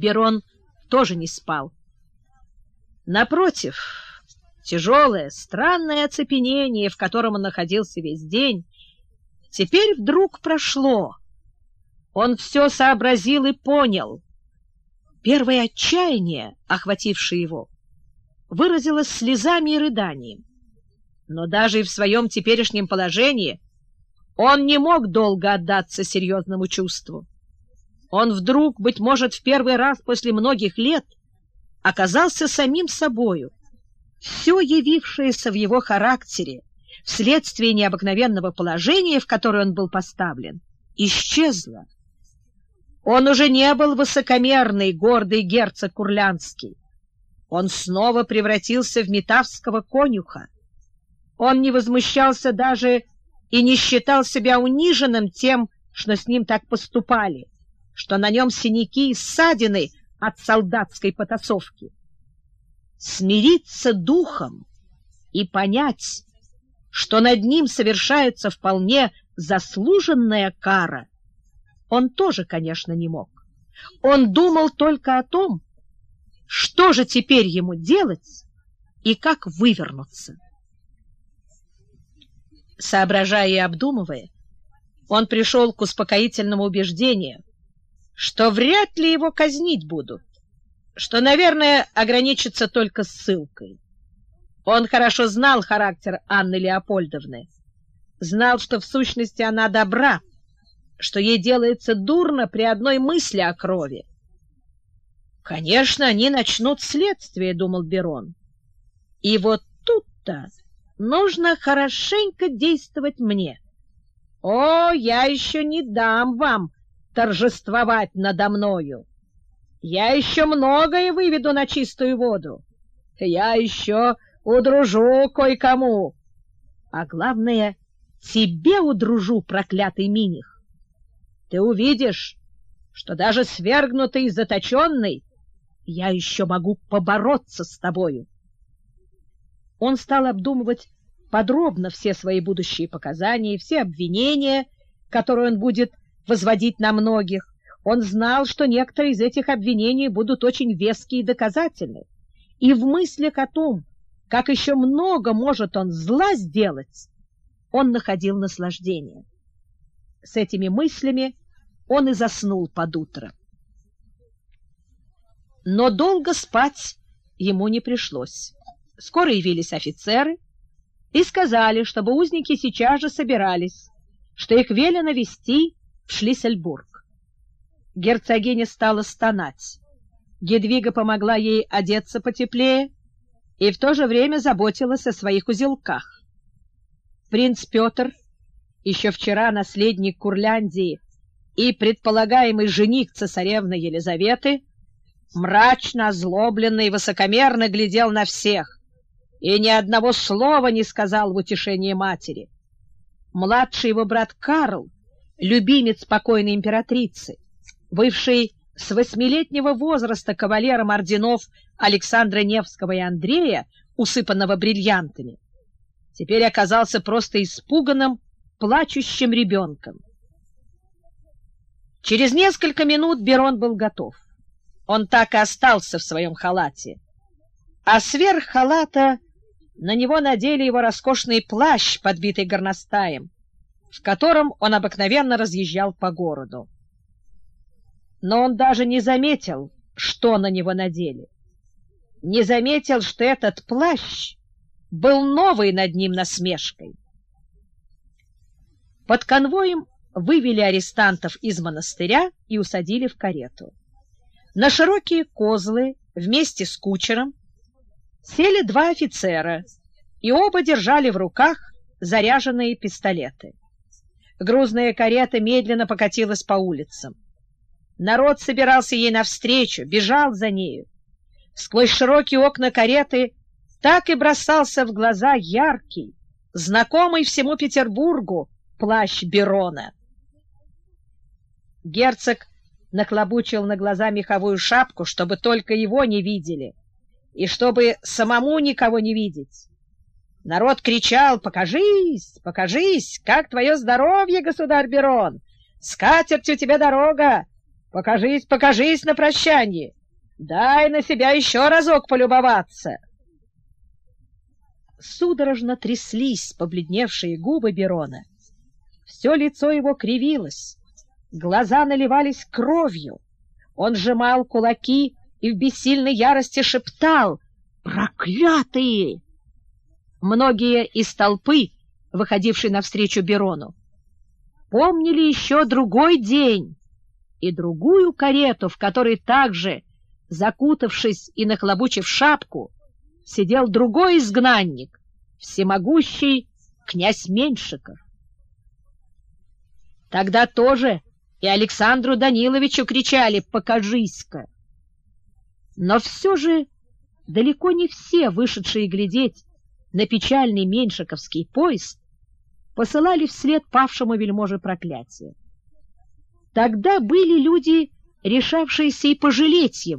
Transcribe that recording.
Берон тоже не спал. Напротив, тяжелое, странное оцепенение, в котором он находился весь день, теперь вдруг прошло. Он все сообразил и понял. Первое отчаяние, охватившее его, выразилось слезами и рыданием. Но даже и в своем теперешнем положении он не мог долго отдаться серьезному чувству. Он вдруг, быть может, в первый раз после многих лет оказался самим собою. Все явившееся в его характере вследствие необыкновенного положения, в которое он был поставлен, исчезло. Он уже не был высокомерный, гордый герцог Курлянский. Он снова превратился в метавского конюха. Он не возмущался даже и не считал себя униженным тем, что с ним так поступали что на нем синяки и ссадины от солдатской потасовки. Смириться духом и понять, что над ним совершается вполне заслуженная кара, он тоже, конечно, не мог. Он думал только о том, что же теперь ему делать и как вывернуться. Соображая и обдумывая, он пришел к успокоительному убеждению, что вряд ли его казнить будут, что, наверное, ограничится только ссылкой. Он хорошо знал характер Анны Леопольдовны, знал, что в сущности она добра, что ей делается дурно при одной мысли о крови. «Конечно, они начнут следствие», — думал Берон. «И вот тут-то нужно хорошенько действовать мне. О, я еще не дам вам торжествовать надо мною. Я еще многое выведу на чистую воду. Я еще удружу кое-кому. А главное, тебе удружу, проклятый Миних. Ты увидишь, что даже свергнутый и заточенный я еще могу побороться с тобою. Он стал обдумывать подробно все свои будущие показания, все обвинения, которые он будет возводить на многих. Он знал, что некоторые из этих обвинений будут очень веские и доказательны. И в мыслях о том, как еще много может он зла сделать, он находил наслаждение. С этими мыслями он и заснул под утро. Но долго спать ему не пришлось. Скоро явились офицеры и сказали, чтобы узники сейчас же собирались, что их велено вести в Шлиссельбург. Герцогиня стала стонать. Гедвига помогла ей одеться потеплее и в то же время заботилась о своих узелках. Принц Петр, еще вчера наследник Курляндии и предполагаемый жених цесаревны Елизаветы, мрачно, озлобленно и высокомерно глядел на всех и ни одного слова не сказал в утешении матери. Младший его брат Карл любимец покойной императрицы, бывший с восьмилетнего возраста кавалером орденов Александра Невского и Андрея, усыпанного бриллиантами, теперь оказался просто испуганным, плачущим ребенком. Через несколько минут Берон был готов. Он так и остался в своем халате. А сверх халата на него надели его роскошный плащ, подбитый горностаем, в котором он обыкновенно разъезжал по городу. Но он даже не заметил, что на него надели. Не заметил, что этот плащ был новый над ним насмешкой. Под конвоем вывели арестантов из монастыря и усадили в карету. На широкие козлы вместе с кучером сели два офицера, и оба держали в руках заряженные пистолеты. Грузная карета медленно покатилась по улицам. Народ собирался ей навстречу, бежал за нею. Сквозь широкие окна кареты так и бросался в глаза яркий, знакомый всему Петербургу плащ Берона. Герцог наклобучил на глаза меховую шапку, чтобы только его не видели, и чтобы самому никого не видеть. Народ кричал «Покажись! Покажись! Как твое здоровье, государь Берон! С катертью тебе дорога! Покажись, покажись на прощание! Дай на себя еще разок полюбоваться!» Судорожно тряслись побледневшие губы Берона. Все лицо его кривилось, глаза наливались кровью. Он сжимал кулаки и в бессильной ярости шептал «Проклятые!». Многие из толпы, выходившей навстречу Берону, помнили еще другой день и другую карету, в которой также, закутавшись и нахлобучив шапку, сидел другой изгнанник, всемогущий князь Меньшиков. Тогда тоже и Александру Даниловичу кричали «Покажись-ка!». Но все же далеко не все, вышедшие глядеть на печальный меньшиковский поезд, посылали вслед павшему вельможе проклятие. Тогда были люди, решавшиеся и пожалеть его,